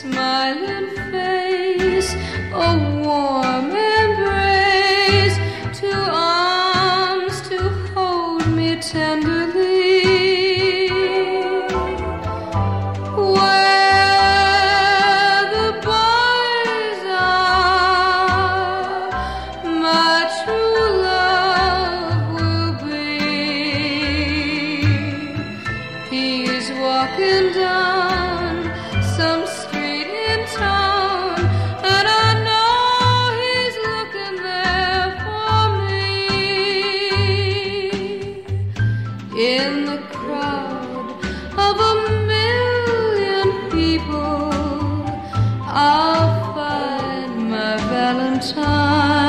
smiling face, a warm embrace, two arms to hold me tenderly. Where the boys are, my true love will be. He is walking down. I'll find my Valentine.